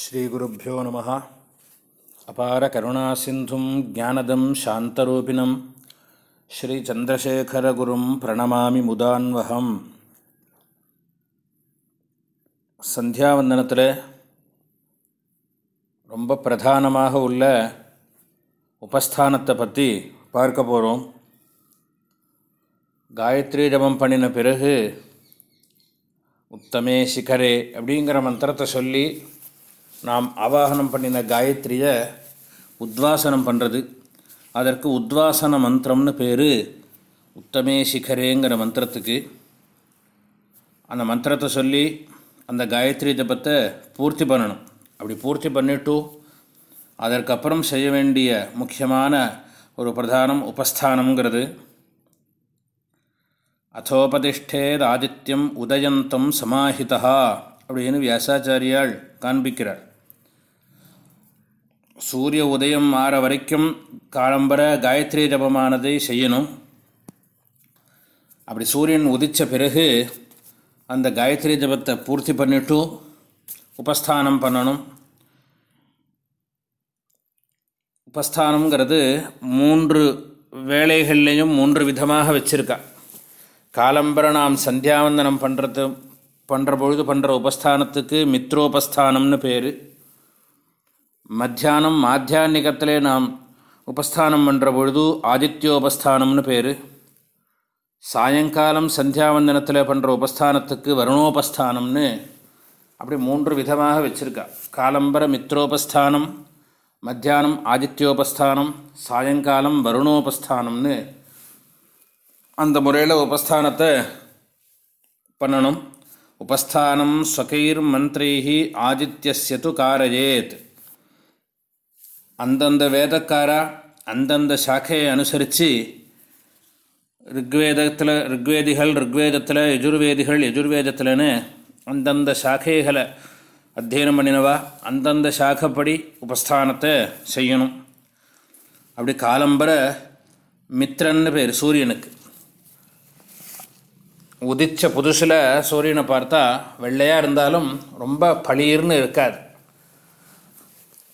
ஸ்ரீகுருப்போ நம. அபார கருணாசிந்தும் ஜானதம் சாந்தரூபிணம். ஸ்ரீச்சந்திரசேகரகுரும் பிரணமாமி முதான்வகம். சந்தியாவந்தனத்தில் ரொம்ப பிரதானமாக உள்ள உபஸ்தானத்தை பற்றி பார்க்க போகிறோம் காயத்ரி ஜபம் பண்ணின பிறகு உத்தமே சிகரே அப்படிங்கிற மந்திரத்தை சொல்லி நாம் ஆவாகனம் பண்ணின காயத்ரியை உத்வாசனம் பண்ணுறது அதற்கு உத்வாசன மந்திரம்னு பேர் உத்தமே சிகரேங்கிற மந்திரத்துக்கு. அந்த மந்திரத்தை சொல்லி அந்த காயத்ரி ஜபத்தை பூர்த்தி பண்ணணும். அப்படி பூர்த்தி பண்ணிவிட்டு அதற்கப்புறம் செய்ய வேண்டிய முக்கியமான ஒரு பிரதானம் உபஸ்தானங்கிறது அதோபதிஷ்டேத் ஆதித்யம் உதயந்தம் சமாஹிதா அப்படின்னு வியாசாச்சாரியால் காண்பிக்கிறார். சூரிய உதயம் ஆற வரைக்கும் காலம்பர காயத்ரி ஜபமானதை செய்யணும். அப்படி சூரியன் உதித்த பிறகு அந்த காயத்ரி ஜபத்தை பூர்த்தி பண்ணிவிட்டு உபஸ்தானம் பண்ணணும். உபஸ்தானங்கிறது மூன்று வேலைகள்லேயும் மூன்று விதமாக வச்சுருக்கா. காலம்பர நாம் சந்தியாவந்தனம் பண்ணுறது பண்ணுற பொழுது பண்ணுற உபஸ்தானத்துக்கு மித்ரோபஸ்தானம்னு பேர். மத்தியானம் மாத்தியானிகத்திலே நாம் உபஸ்தானம் பண்ணுற பொழுது ஆதித்யோபஸ்தானம்னு பேர். சாயங்காலம் சந்தியாவந்தனத்தில் பண்ணுற உபஸ்தானத்துக்கு வருணோபஸ்தானம்னு அப்படி மூன்று விதமாக வச்சுருக்கா. காலம்பர மித்ரோபஸ்தானம் மத்தியானம் ஆதித்யோபஸ்தானம் சாயங்காலம் வருணோபஸ்தானம்னு அந்த முறையில் உபஸ்தானத்தை பண்ணணும். உபஸ்தானம் ஸ்வகைர் மந்திரைஹி ஆதித்யஸ்யது காரயேத். அந்தந்த வேதக்காரா அந்தந்த சாக்கையை அனுசரித்து ரிக்வேதத்தில் ரிக்வேதிகள் ரிக்வேதத்தில் யஜுர்வேதிகள் யஜுர்வேதத்தில்னு அந்தந்த சாக்கைகளை அத்தியனம் பண்ணினவா அந்தந்த சாக்கப்படி உபஸ்தானத்தை செய்யணும். அப்படி காலம்பர மித்ரன்னு பேர் சூரியனுக்கு. உதித்த புதுசில் சூரியனை பார்த்தா வெள்ளையாக இருந்தாலும் ரொம்ப பளீர்னு இருக்காது.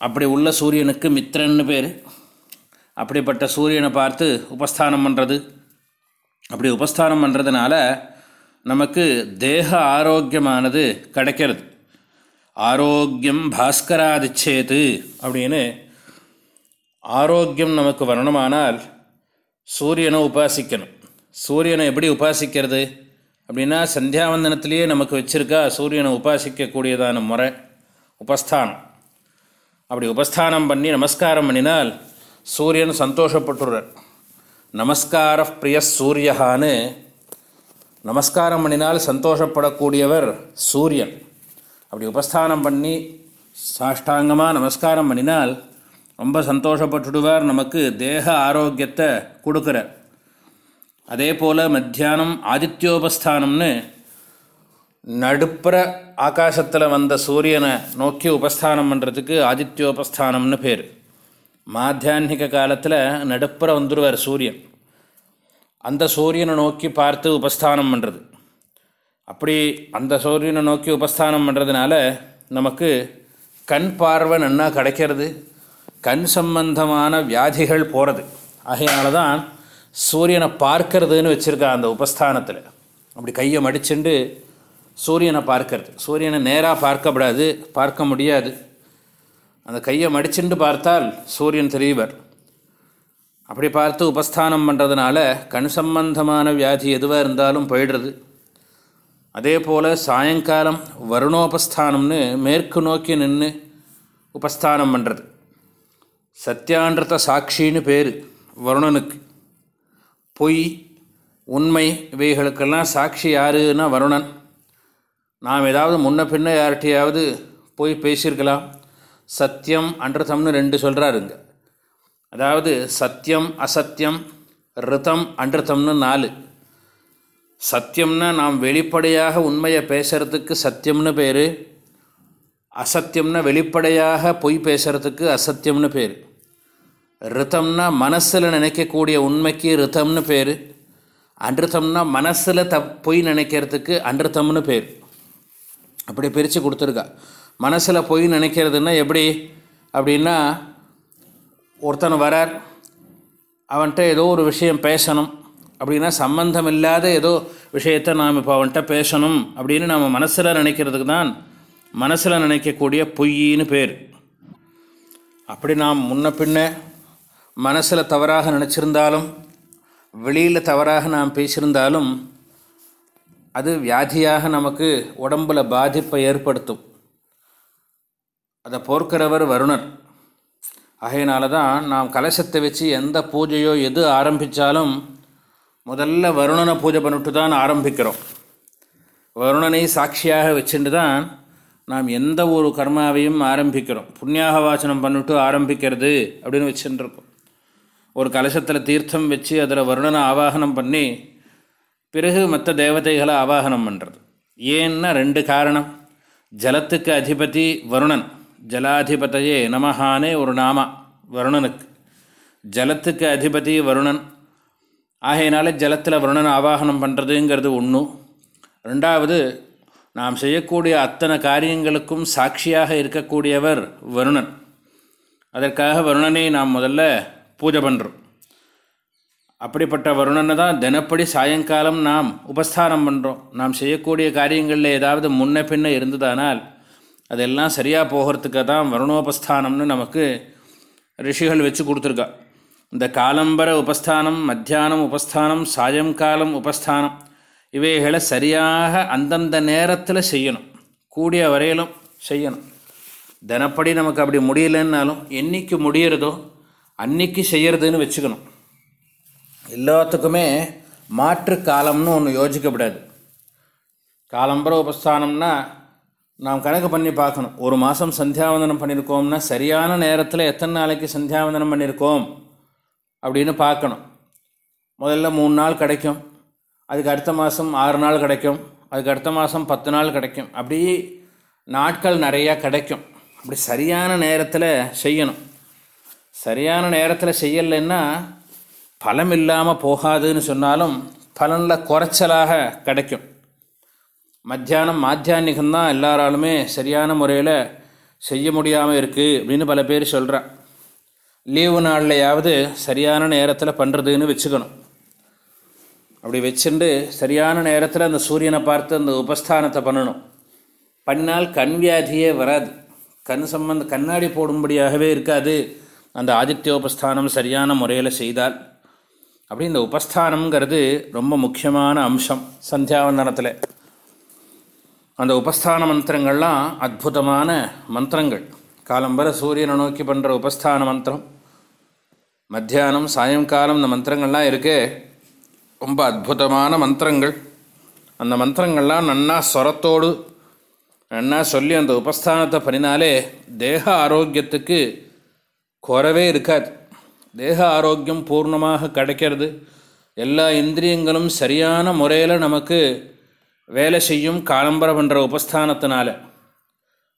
அப்படி உள்ள சூரியனுக்கு மித்ரன்னு பேர். அப்படிப்பட்ட சூரியனை பார்த்து உபஸ்தானம் பண்ணுறது அப்படி உபஸ்தானம் பண்ணுறதுனால நமக்கு தேக ஆரோக்கியமானது கிடைக்கிறது. ஆரோக்கியம் பாஸ்கராதிச்சேது அப்படின்னு ஆரோக்கியம் நமக்கு வரணுமானால் சூரியனை உபாசிக்கணும். சூரியனை எப்படி உபாசிக்கிறது? அப்படின்னா சந்தியாவந்தனத்திலேயே நமக்கு வச்சுருக்கா சூரியனை உபாசிக்கக்கூடியதான முறை உபஸ்தானம். அப்படி உபஸ்தானம் பண்ணி நமஸ்காரம் பண்ணினால் சூரியன் சந்தோஷப்பட்டுறார் நமஸ்கார பிரிய சூரியகான்னு நமஸ்காரம் பண்ணினால் சந்தோஷப்படக்கூடியவர் சூரியன். அப்படி உபஸ்தானம் பண்ணி சாஷ்டாங்கமாக நமஸ்காரம் பண்ணினால் ரொம்ப சந்தோஷப்பட்டுடுவார் நமக்கு தேக ஆரோக்கியத்தை கொடுக்குறார். அதே போல் மத்தியானம் ஆதித்யோபஸ்தானம்னு நடுப்புற ஆகாசத்தில் வந்த சூரியனை நோக்கி உபஸ்தானம் பண்ணுறதுக்கு ஆதித்யோபஸ்தானம்னு பேர். மாத்தியான்மிக காலத்தில் நடுப்புற வந்துடுவார் சூரியன். அந்த சூரியனை நோக்கி பார்த்து உபஸ்தானம் பண்ணுறது அப்படி அந்த சூரியனை நோக்கி உபஸ்தானம் பண்ணுறதுனால நமக்கு கண் பார்வை நன்னா கிடைக்கிறது. கண் சம்பந்தமான வியாதிகள் போகிறது ஆகையினால தான் சூரியனை பார்க்கறதுன்னு வச்சுருக்கா அந்த உபஸ்தானத்தில். அப்படி கையை மடிச்சுண்டு சூரியனை பார்க்கறது. சூரியனை நேராக பார்க்கப்படாது பார்க்க முடியாது. அந்த கையை மடிச்சுண்டு பார்த்தால் சூரியன் தெரியவர் அப்படி பார்த்து உபஸ்தானம் பண்ணுறதுனால கண் சம்பந்தமான வியாதி எதுவாக இருந்தாலும் போயிடுறது. அதே போல் சாயங்காலம் வருணோபஸ்தானம்னு மேற்கு நோக்கி நின்று உபஸ்தானம் பண்ணுறது சத்தியான்றத சாட்சின்னு பேர் வருணனுக்கு. பொய் உண்மை இவைகளுக்கெல்லாம் சாட்சி யாருன்னா வருணன். நாம் ஏதாவது முன்ன பின்ன யார்கிட்டையாவது போய் பேசியிருக்கலாம். சத்தியம் அன்றதம்னு ரெண்டு சொல்கிறாருங்க அதாவது சத்தியம் அசத்தியம் ரிதம் அன்றதம்னு நாலு. சத்தியம்னா நாம் வெளிப்படையாக உண்மையை பேசுகிறதுக்கு சத்தியம்னு பேர். அசத்தியம்னா வெளிப்படையாக பொய் பேசுகிறதுக்கு அசத்தியம்னு பேர். ரித்தம்னா மனசில் நினைக்கக்கூடிய உண்மைக்கு ரித்தம்னு பேர். அன்றுத்தம்னா மனசில் தப் பொய் நினைக்கிறதுக்கு அன்றுத்தம்னு பேர். அப்படி பிரித்து கொடுத்துருக்கா. மனசில் போய் நினைக்கிறதுன்னா எப்படி? அப்படின்னா ஒருத்தன் வரார் அவன்கிட்ட ஏதோ ஒரு விஷயம் பேசணும். அப்படின்னா சம்பந்தம் இல்லாத ஏதோ விஷயத்தை நாம் இப்போ அவன்கிட்ட பேசணும் அப்படின்னு நம்ம மனசில் நினைக்கிறதுக்கு தான் மனசில் நினைக்கக்கூடிய பொய்யின்னு பேர். அப்படி நாம் முன்ன பின்ன மனசில் தவறாக நினச்சிருந்தாலும் வெளியில் தவறாக நாம் பேசியிருந்தாலும் அது வியாதியாக நமக்கு உடம்பில் பாதிப்பை ஏற்படுத்தும். அதை போர்க்கிறவர் வருணர். ஆகையினால தான் நாம் கலசத்தை வச்சு எந்த பூஜையோ எது ஆரம்பித்தாலும் முதல்ல வருணனை பூஜை பண்ணிட்டு தான் ஆரம்பிக்கிறோம். வருணனை சாட்சியாக வச்சுட்டு தான் நாம் எந்த ஒரு கர்மாவையும் ஆரம்பிக்கிறோம். புண்ணியாக வாசனம் பண்ணிட்டு ஆரம்பிக்கிறது அப்படின்னு வச்சுட்டுருக்கோம். ஒரு கலசத்தில் தீர்த்தம் வச்சு அதில் வருணனை ஆவாகனம் பண்ணி பிறகு மற்ற தேவதைகளை ஆவாகனம் பண்ணுறது ஏன்னா ரெண்டு காரணம். ஜலத்துக்கு அதிபதி வருணன். ஜலாதிபதையே நமஹானே ஒரு நாமா வருணனுக்கு. ஜலத்துக்கு அதிபதி வருணன். ஆகையினால ஜலத்தில் வருணன் ஆவாகனம் பண்ணுறதுங்கிறது ஒன்று ரெண்டாவது நாம் செய்யக்கூடிய அத்தனை காரியங்களுக்கும் சாட்சியாக இருக்கக்கூடியவர் வருணன். அதற்காக வருணனை நாம் முதல்ல பூஜை பண்ணுறோம் அப்படிப்பட்ட வருணனை தான் தினப்படி சாயங்காலம் நாம் உபஸ்தானம் பண்ணுறோம் நாம் செய்யக்கூடிய காரியங்களில் ஏதாவது முன்ன பின்ன இருந்ததானால் அதெல்லாம் சரியாக போகிறதுக்கு தான் வருணோபஸ்தானம்னு நமக்கு ரிஷிகள் வச்சு கொடுத்துருக்கா. இந்த காலம்பர உபஸ்தானம் மத்தியானம் உபஸ்தானம் சாயங்காலம் உபஸ்தானம் இவைகளை சரியாக அந்தந்த நேரத்தில் செய்யணும். கூடிய வரையிலும் செய்யணும். தினப்படி நமக்கு அப்படி முடியலன்னாலும் என்றைக்கு முடியிறதோ அன்னைக்கு செய்யறதுன்னு வச்சுக்கணும். எல்லாத்துக்குமே மாற்று காலம்னு ஒன்று யோசிக்கப்படாது. காலம்பர உபஸ்தானம்னா நாம் கணக்கு பண்ணி பார்க்கணும். ஒரு மாதம் சந்தியாவந்தனம் பண்ணியிருக்கோம்னா சரியான நேரத்தில் எத்தனை நாளைக்கு சந்தியாவந்தனம் பண்ணியிருக்கோம் அப்படின்னு பார்க்கணும். முதல்ல மூணு நாள் கிடைக்கும். அதுக்கு அடுத்த மாதம் ஆறு நாள் கிடைக்கும். அதுக்கு அடுத்த மாதம் பத்து நாள் கிடைக்கும். அப்படி நாட்கள் நிறையா கிடைக்கும். அப்படி சரியான நேரத்தில் செய்யணும். சரியான நேரத்தில் செய்யலைன்னா பலம் இல்லாமல் போகாதுன்னு சொன்னாலும் பலனில் குறைச்சலாக கிடைக்கும். மத்தியானம் மாத்தியானிகம்தான் எல்லாராலுமே சரியான முறையில் செய்ய முடியாமல் இருக்குது அப்படின்னு பல பேர் சொல்கிறான் லீவு நாள்லையாவது சரியான நேரத்தில் பண்ணுறதுன்னு வச்சுக்கணும். அப்படி வச்சுட்டு சரியான நேரத்தில் அந்த சூரியனை பார்த்து அந்த உபஸ்தானத்தை பண்ணணும். பண்ணினால் கண் வியாதியே வராது. கண் சம்பந்த கண்ணாடி போடும்படியாகவே இருக்காது. அந்த ஆதித்யோபஸ்தானம் சரியான முறையில் செய்தால். அப்படி இந்த உபஸ்தானங்கிறது ரொம்ப முக்கியமான அம்சம் சந்தியாவந்தனத்தில் அந்த உபஸ்தான மந்திரங்கள்லாம் அற்புதமான மந்திரங்கள். காலம்பர சூரியனை நோக்கி பண்ணுற உபஸ்தான மந்திரம். மத்தியானம் சாயங்காலம் இந்த மந்திரங்கள்லாம் இருக்கே. ரொம்ப அற்புதமான மந்திரங்கள். அந்த மந்திரங்கள்லாம் நன்னா ஸ்வரத்தோடு நன்னா சொல்லி அந்த உபஸ்தானத்தை பண்ணினாலே தேக ஆரோக்கியத்துக்கு குறவே இருக்காது. தேக ஆரோக்கியம் பூர்ணமாக கிடைக்கிறது. எல்லா இந்திரியங்களும் சரியான முறையில் நமக்கு வேலை செய்யும் காலம்பரம் பண்ணுற உபஸ்தானத்தினால.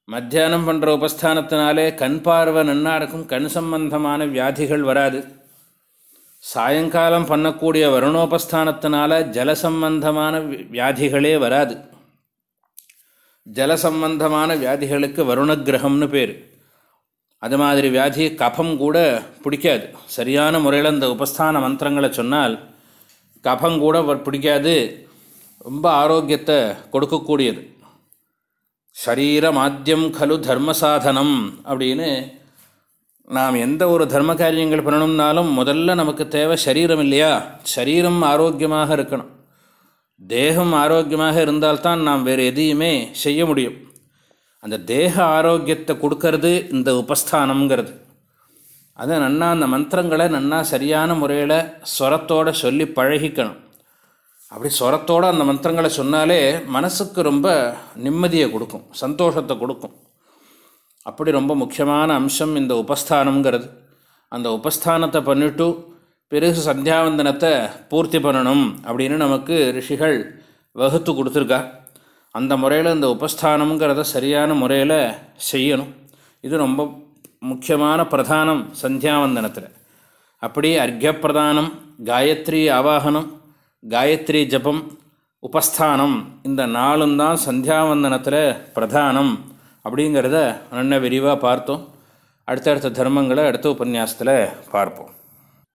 மத்தியானம் பண்ணுற உபஸ்தானத்தினாலே கண் பார்வை நன்னா இருக்கும் கண் சம்பந்தமான வியாதிகள் வராது. சாயங்காலம் பண்ணக்கூடிய வருணோபஸ்தானத்தினால ஜலசம்பந்தமான வியாதிகளே வராது. ஜலசம்பந்தமான வியாதிகளுக்கு வருணகிரகம்னு பேர். அது மாதிரி வியாதி கபம் கூட பிடிக்காது. சரியான முறையில் இந்த உபஸ்தான மந்திரங்களை சொன்னால் கபம் கூட பிடிக்காது. ரொம்ப ஆரோக்கியத்தை கொடுக்கக்கூடியது. சரீர மாத்தியம் கலு தர்ம சாதனம் அப்படின்னு நாம் எந்த ஒரு தர்ம காரியங்கள் பண்ணணும்னாலும் முதல்ல நமக்கு தேவை சரீரம் இல்லையா? சரீரம் ஆரோக்கியமாக இருக்கணும். தேகம் ஆரோக்கியமாக இருந்தால்தான் நாம் வேறு எதையுமே செய்ய முடியும். அந்த தேக ஆரோக்கியத்தை கொடுக்கறது இந்த உபஸ்தானங்கிறது அதை நன்னா அந்த மந்திரங்களை நன்னா சரியான முறையில் ஸ்வரத்தோடு சொல்லி பழகிக்கணும். அப்படி ஸ்வரத்தோடு அந்த மந்திரங்களை சொன்னாலே மனசுக்கு ரொம்ப நிம்மதியை கொடுக்கும் சந்தோஷத்தை கொடுக்கும். அப்படி ரொம்ப முக்கியமான அம்சம் இந்த உபஸ்தானங்கிறது அந்த உபஸ்தானத்தை பண்ணிவிட்டு பிறகு சந்தியாவந்தனத்தை பூர்த்தி பண்ணணும் அப்படின்னு நமக்கு ரிஷிகள் வகுத்து கொடுத்துருக்கா அந்த முறையில் இந்த உபஸ்தானம்ங்கிறத சரியான முறையில் செய்யணும். இது ரொம்ப முக்கியமான பிரதானம் சந்தியாவந்தனத்தில். அப்படி அர்க்கப்பிரதானம் காயத்ரி ஆவாகனம் காயத்ரி ஜபம் உபஸ்தானம் இந்த நாளும் தான் சந்தியாவந்தனத்தில் பிரதானம் அப்படிங்கிறத அண்ணன் விரிவாக பார்த்தோம். அடுத்தடுத்த தர்மங்களை அடுத்த உபன்யாசத்தில் பார்ப்போம்.